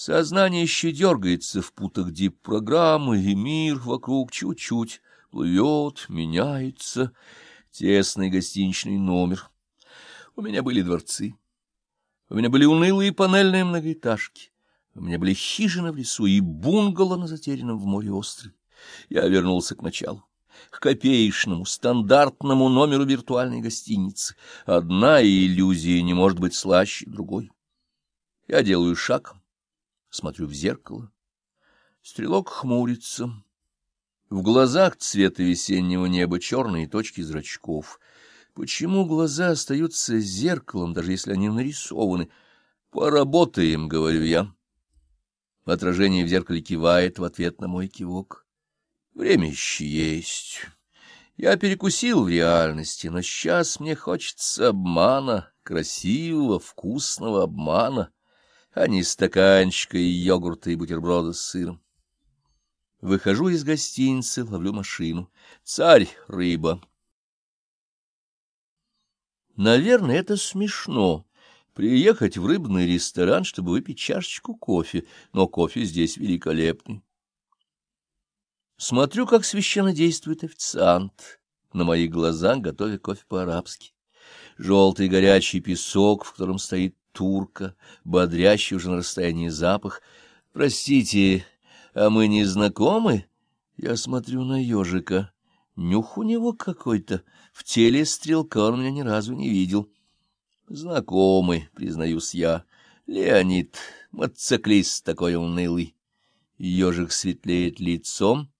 Сознание еще дергается в путах дип-программы, и мир вокруг чуть-чуть плывет, меняется. Тесный гостиничный номер. У меня были дворцы. У меня были унылые панельные многоэтажки. У меня были хижины в лесу и бунгало на затерянном в море острове. Я вернулся к началу, к копеечному, стандартному номеру виртуальной гостиницы. Одна иллюзия не может быть слаще другой. Я делаю шаг, смотрю в зеркало. Стрелок хмурится. В глазах цвета весеннего неба черные точки зрачков. Почему глаза остаются зеркалом, даже если они нарисованы? Поработаем, говорю я. Отражение в зеркале кивает в ответ на мой кивок. Время еще есть. Я перекусил в реальности, но сейчас мне хочется обмана, красивого, вкусного обмана, а не стаканчика и йогурта и бутерброда с сыром. Выхожу из гостиницы, ловлю машину. Царь, рыба. Наверное, это смешно приехать в рыбный ресторан, чтобы выпить чашечку кофе, но кофе здесь великолепный. Смотрю, как священно действует официант, на моих глазах готовя кофе по-арабски. Желтый горячий песок, в котором стоит турка, бодрящий уже на расстоянии запах. Простите, а мы не знакомы? Я смотрю на ежика. Нюх у него какой-то. В теле стрелка он меня ни разу не видел. Знакомый, признаюсь я. Леонид, мотоциклист такой унылый. Ежик светлеет лицом,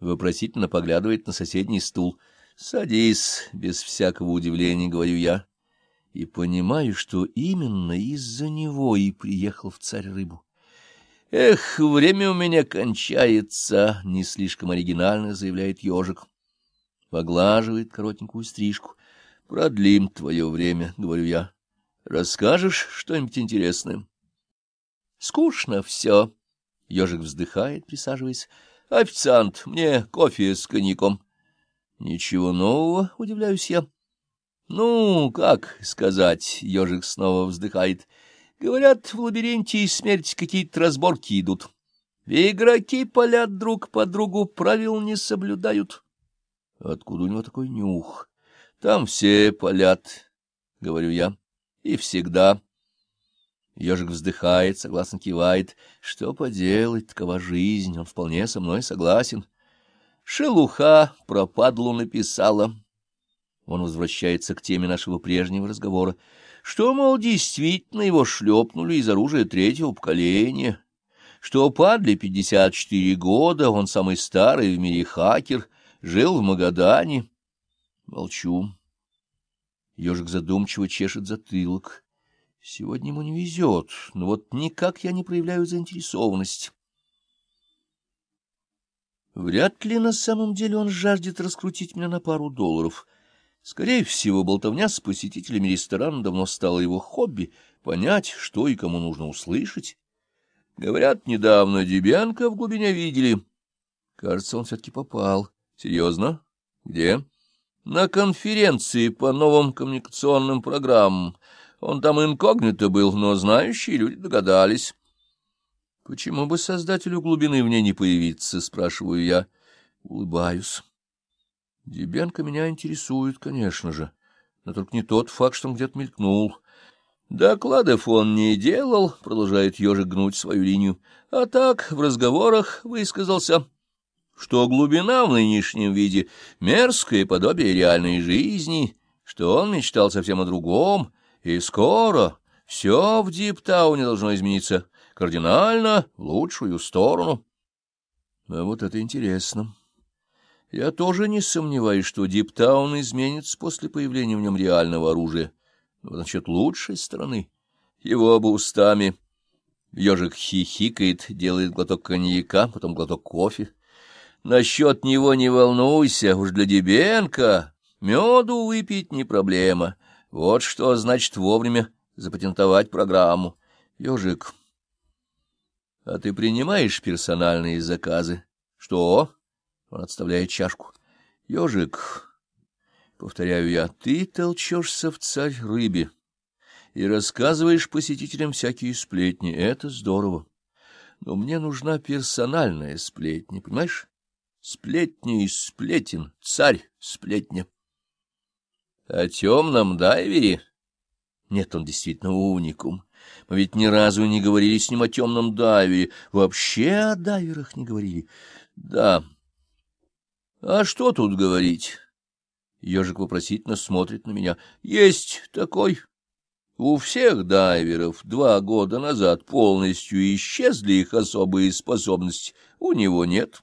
вопросительно поглядывает на соседний стул. «Садись», — без всякого удивления говорю я, и понимаю, что именно из-за него и приехал в царь-рыбу. «Эх, время у меня кончается», — не слишком оригинально заявляет ежик. Поглаживает коротенькую стрижку. Продлим твое время, — говорю я. Расскажешь что-нибудь интересное? Скучно все. Ежик вздыхает, присаживаясь. Официант, мне кофе с коньяком. Ничего нового, удивляюсь я. Ну, как сказать, ежик снова вздыхает. Говорят, в лабиринте и смерть какие-то разборки идут. Игроки палят друг по другу, правил не соблюдают. Откуда у него такой нюх? Там все палят, — говорю я, — и всегда. Ежик вздыхает, согласно кивает. Что поделать, такова жизнь, он вполне со мной согласен. Шелуха пропадлу написала. Он возвращается к теме нашего прежнего разговора. Что, мол, действительно его шлепнули из оружия третьего поколения, что падли пятьдесят четыре года, он самый старый в мире хакер, жил в Магадане. Молчу. Ежик задумчиво чешет затылок. Сегодня ему не везет, но вот никак я не проявляю заинтересованность. Вряд ли на самом деле он жаждет раскрутить меня на пару долларов. Скорее всего, болтовня с посетителями ресторана давно стала его хобби, понять, что и кому нужно услышать. Говорят, недавно Дебянка в глубине видели. Кажется, он все-таки попал. Серьезно? Где? На конференции по новым коммуникационным программам. Он там инкогнито был, но знающие люди догадались. Почему бы создателю глубины в ней не появиться, спрашиваю я. Улыбаюсь. Дебенко меня интересует, конечно же, но только не тот факт, что он где-то мелькнул. Докладов он не делал, продолжает ежик гнуть свою линию, а так в разговорах высказался что глубина в нынешнем виде — мерзкое подобие реальной жизни, что он мечтал совсем о другом, и скоро все в Диптауне должно измениться кардинально в лучшую сторону. А вот это интересно. Я тоже не сомневаюсь, что Диптаун изменится после появления в нем реального оружия. Но насчет лучшей стороны, его бы устами. Ежик хихикает, делает глоток коньяка, потом глоток кофе. Насчет него не волнуйся, уж для Дебенко меду выпить не проблема. Вот что значит вовремя запатентовать программу. Ёжик, а ты принимаешь персональные заказы? Что? Он отставляет чашку. Ёжик, повторяю я, ты толчешься в царь рыбе и рассказываешь посетителям всякие сплетни. Это здорово. Но мне нужна персональная сплетня, понимаешь? Сплетня из сплетен, царь сплетня. О темном дайвере? Нет, он действительно уникум. Мы ведь ни разу не говорили с ним о темном дайвере. Вообще о дайверах не говорили. Да. А что тут говорить? Ежик вопросительно смотрит на меня. Есть такой. У всех дайверов два года назад полностью исчезли их особые способности. У него нет.